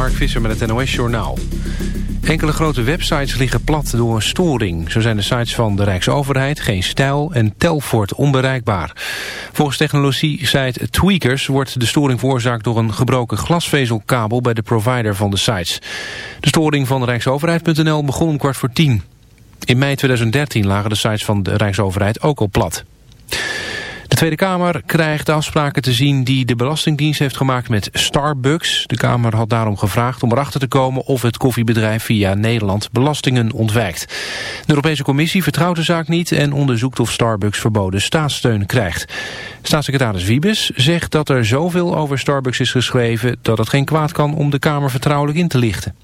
Mark Visser met het NOS Journaal. Enkele grote websites liggen plat door een storing. Zo zijn de sites van de Rijksoverheid, Geen Stijl en Telfort onbereikbaar. Volgens technologie-site Tweakers wordt de storing veroorzaakt door een gebroken glasvezelkabel bij de provider van de sites. De storing van Rijksoverheid.nl begon om kwart voor tien. In mei 2013 lagen de sites van de Rijksoverheid ook al plat. De Tweede Kamer krijgt de afspraken te zien die de Belastingdienst heeft gemaakt met Starbucks. De Kamer had daarom gevraagd om erachter te komen of het koffiebedrijf via Nederland belastingen ontwijkt. De Europese Commissie vertrouwt de zaak niet en onderzoekt of Starbucks verboden staatssteun krijgt. Staatssecretaris Wiebes zegt dat er zoveel over Starbucks is geschreven dat het geen kwaad kan om de Kamer vertrouwelijk in te lichten.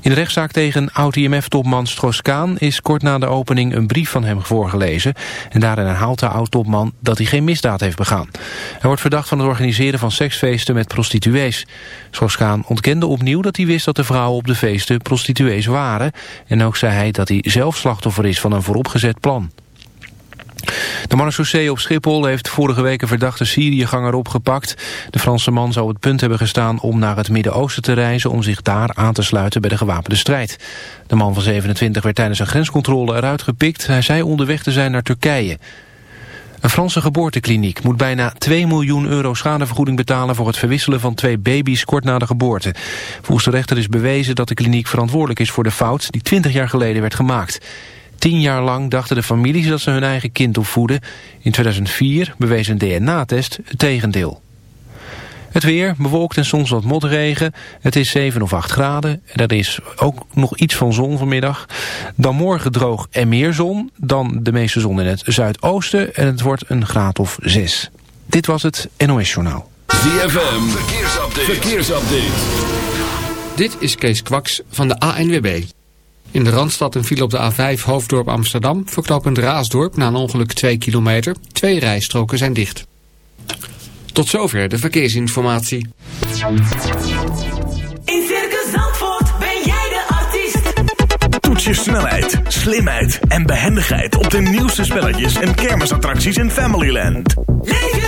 In de rechtszaak tegen oud-IMF-topman Strauss-Kaan is kort na de opening een brief van hem voorgelezen. En daarin herhaalt de oud-topman dat hij geen misdaad heeft begaan. Hij wordt verdacht van het organiseren van seksfeesten met prostituees. Strauss-Kaan ontkende opnieuw dat hij wist dat de vrouwen op de feesten prostituees waren. En ook zei hij dat hij zelf slachtoffer is van een vooropgezet plan. De marechaussee op Schiphol heeft vorige week een verdachte Syriëganger opgepakt. De Franse man zou het punt hebben gestaan om naar het Midden-Oosten te reizen... om zich daar aan te sluiten bij de gewapende strijd. De man van 27 werd tijdens een grenscontrole eruit gepikt. Hij zei onderweg te zijn naar Turkije. Een Franse geboortekliniek moet bijna 2 miljoen euro schadevergoeding betalen voor het verwisselen van twee baby's kort na de geboorte. Volgens de rechter is bewezen dat de kliniek verantwoordelijk is voor de fout die 20 jaar geleden werd gemaakt. Tien jaar lang dachten de families dat ze hun eigen kind opvoeden. In 2004 bewees een DNA-test het tegendeel. Het weer, bewolkt en soms wat motregen. Het is 7 of 8 graden. Er is ook nog iets van zon vanmiddag. Dan morgen droog en meer zon. Dan de meeste zon in het zuidoosten. En het wordt een graad of 6. Dit was het NOS Journaal. ZFM, verkeersupdate. verkeersupdate. Dit is Kees Kwaks van de ANWB. In de Randstad een file op de A5 Hoofddorp Amsterdam... verknopend Raasdorp na een ongeluk 2 kilometer. Twee rijstroken zijn dicht. Tot zover de verkeersinformatie. In Circus Zandvoort ben jij de artiest. Toets je snelheid, slimheid en behendigheid... op de nieuwste spelletjes en kermisattracties in Familyland. Leef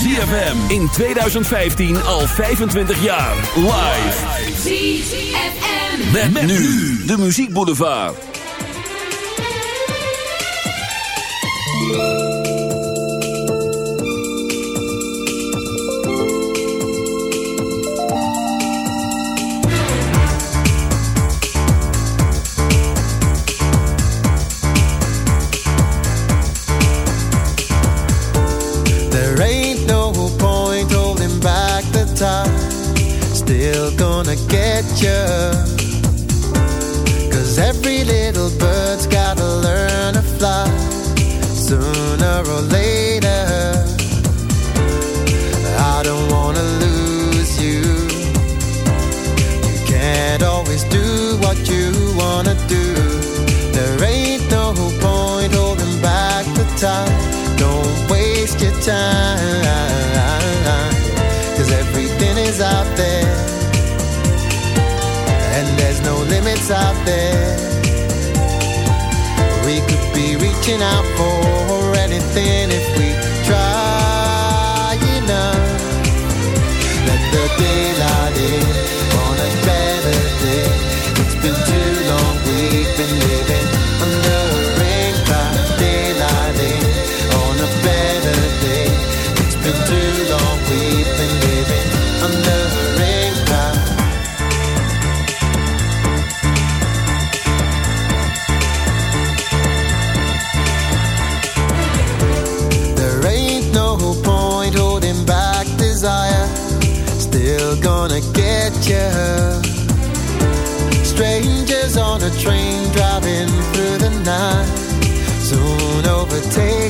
ZFM in 2015 al 25 jaar. Live. ZFM. Met, nu de Muziek Boulevard. Reaching out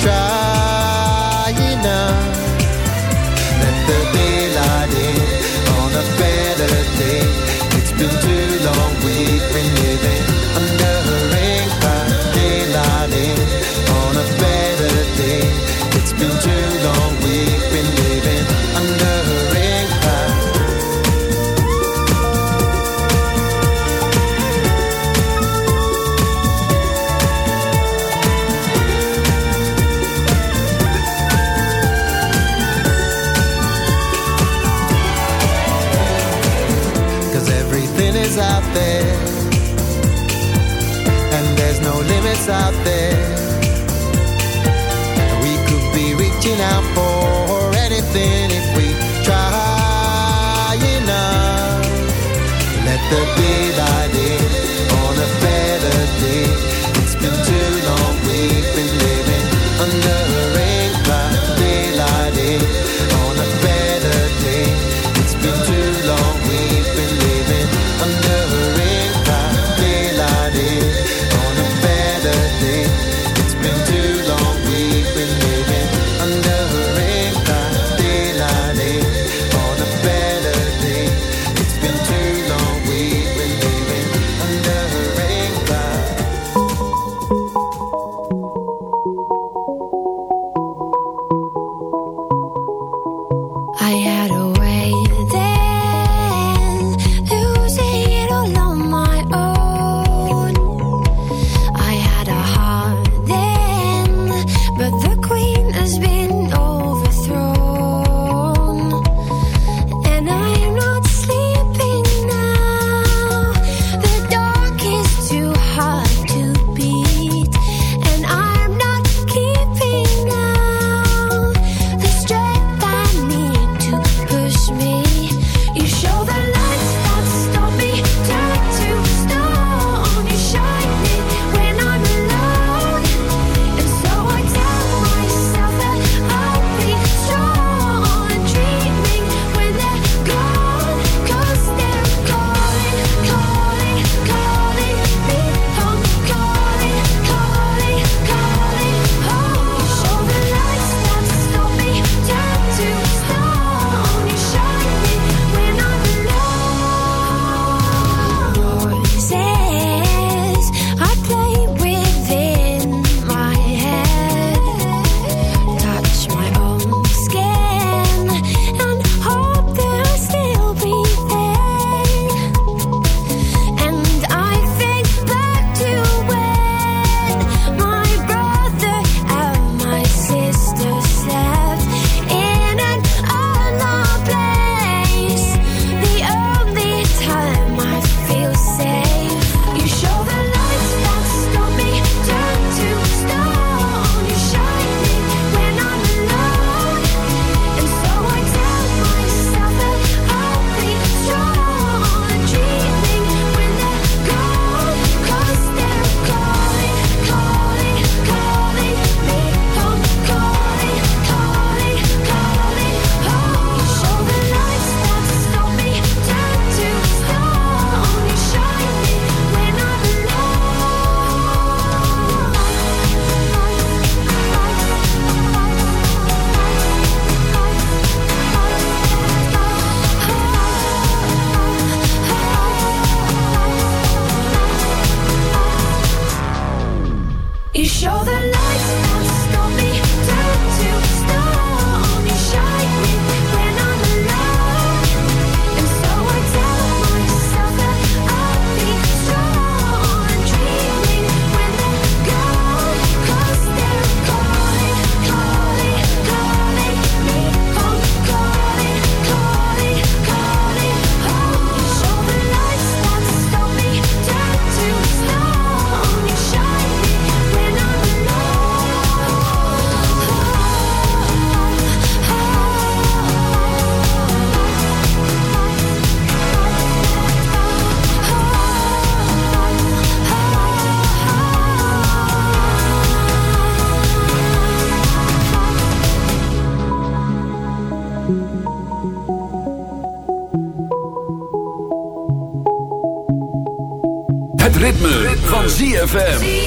try. ZFM.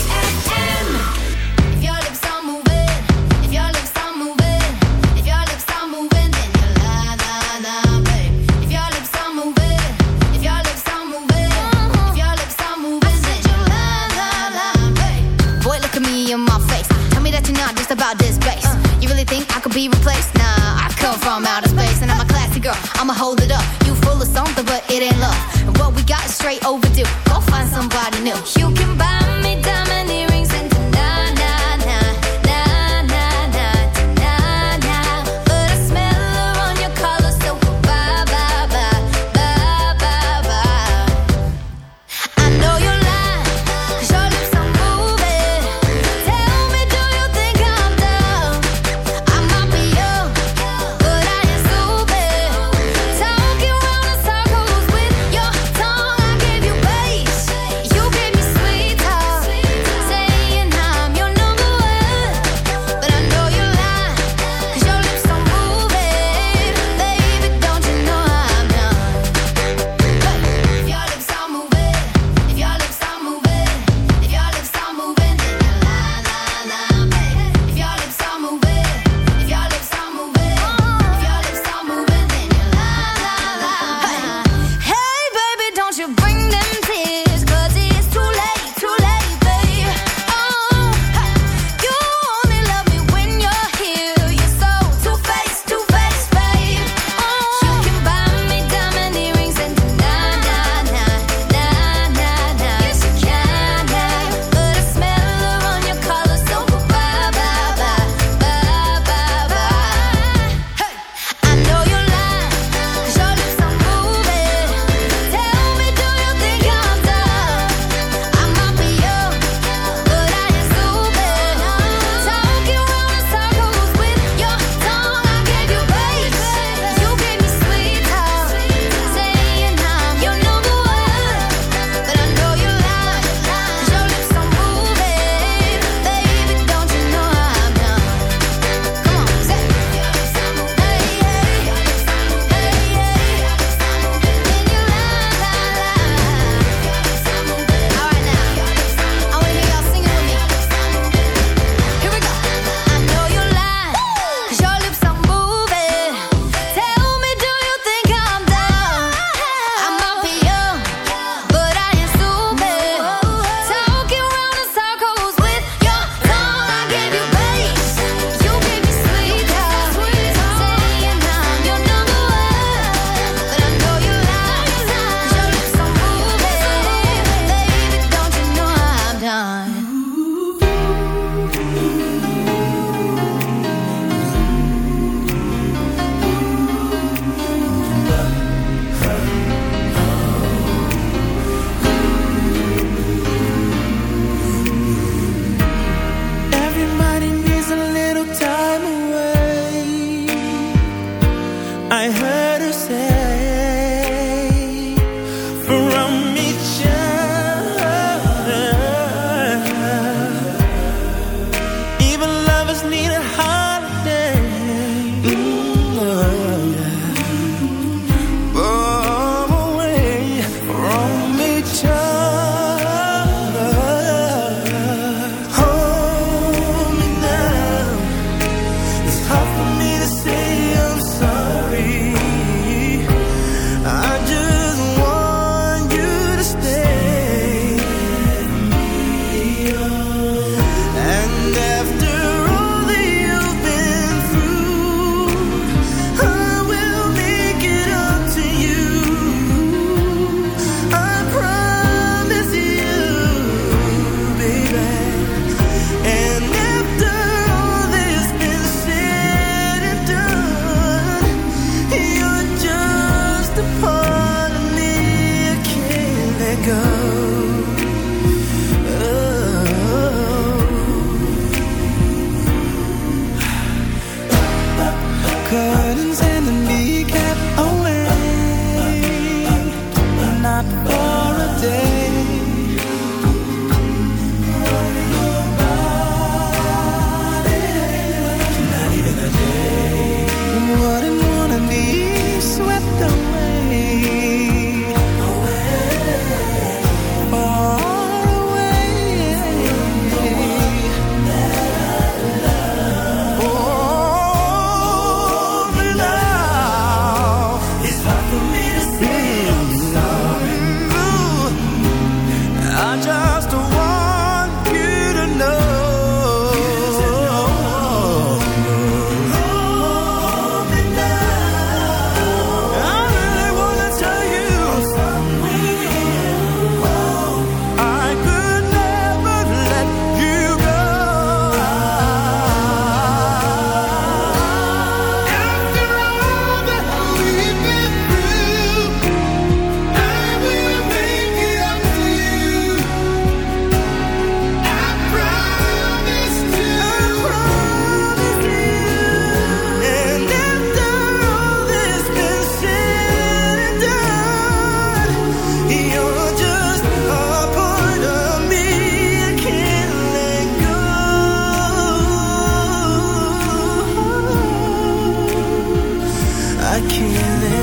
and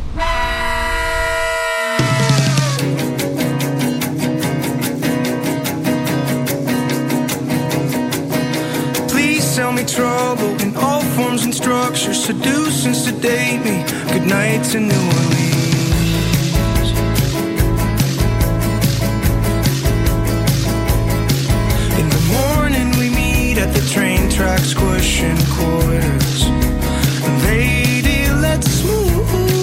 Trouble in all forms and structures. Seduce and sedate me. Good night to New Orleans. In the morning we meet at the train track, squishing quarters. Lady, let's move.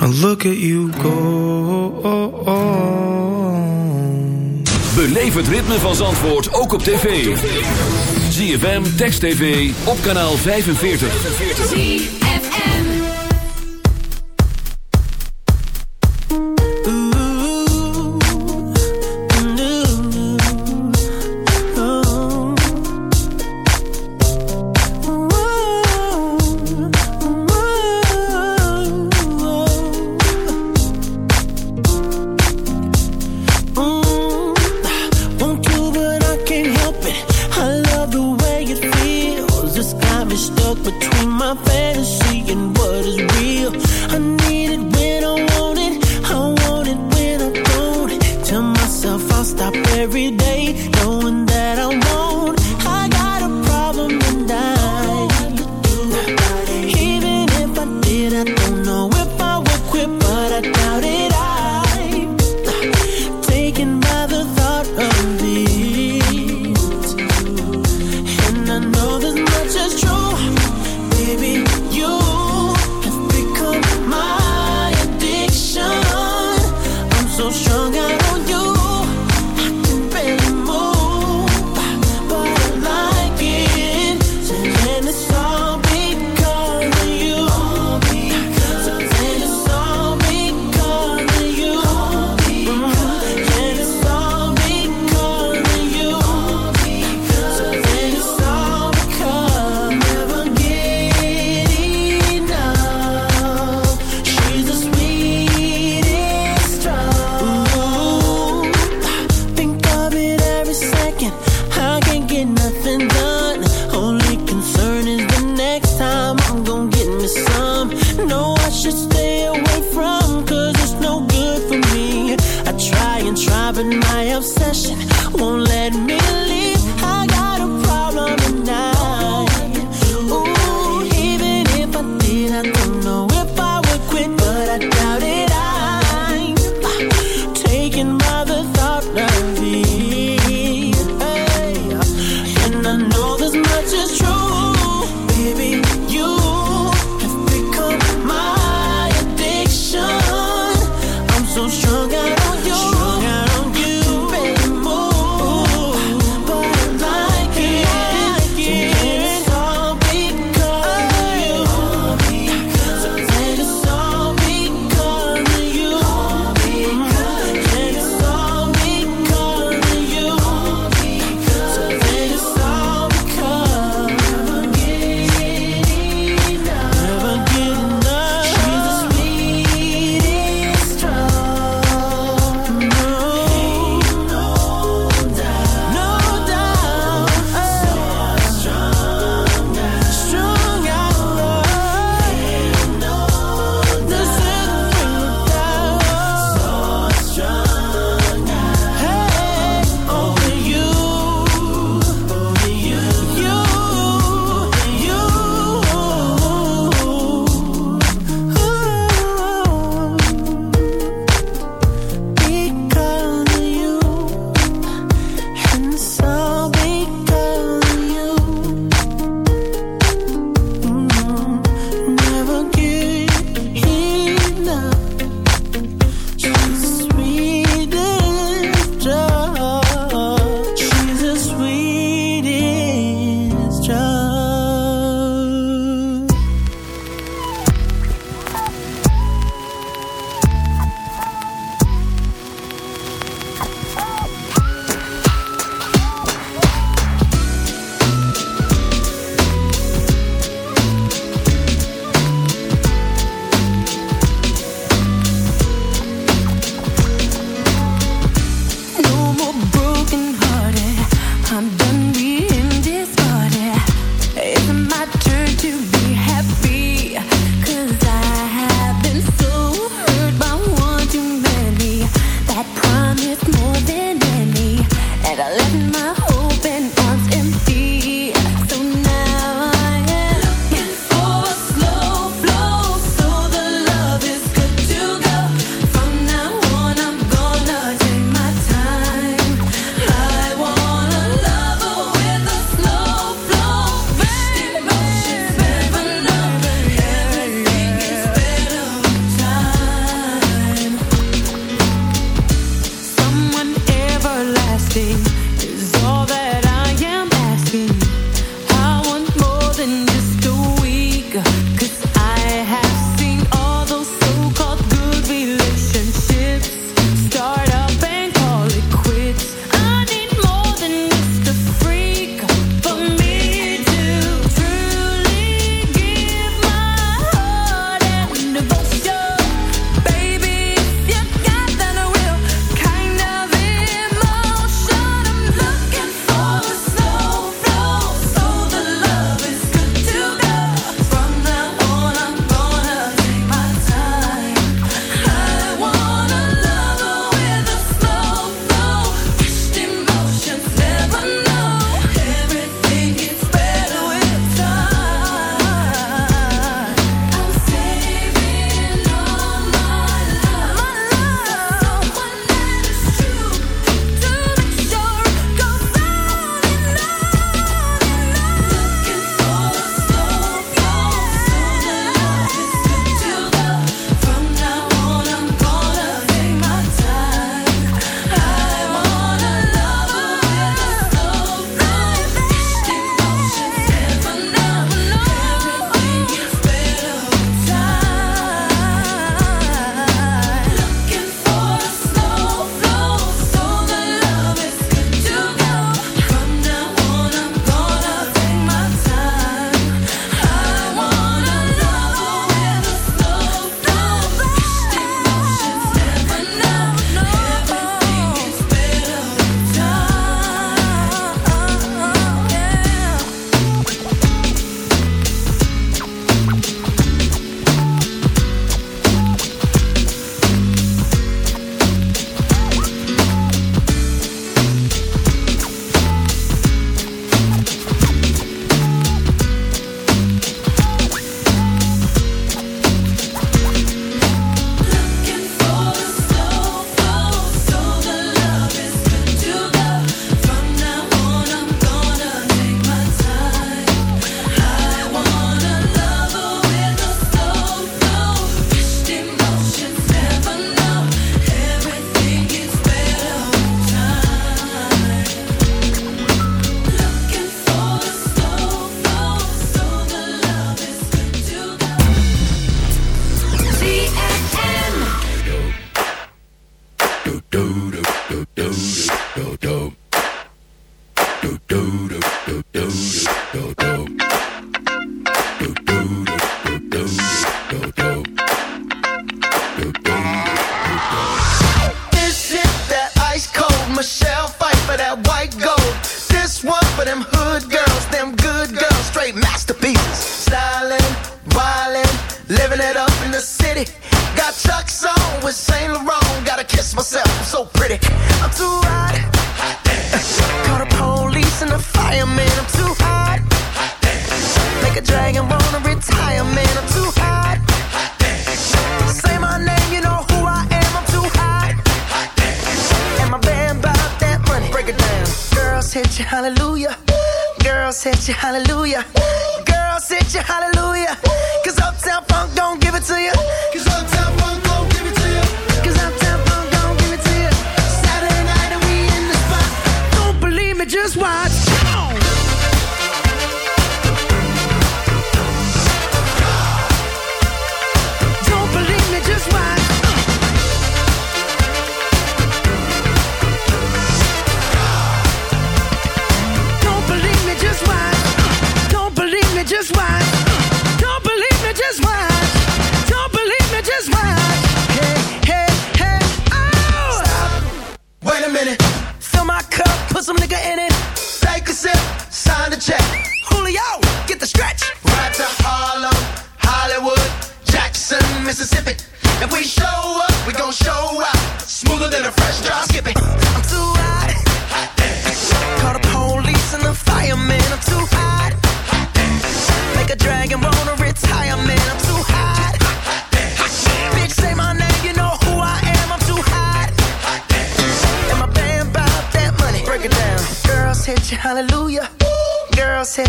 Look at you go. Beleef het ritme van Zandvoort ook op tv. ZFM, Text TV, op kanaal 45.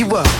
you up.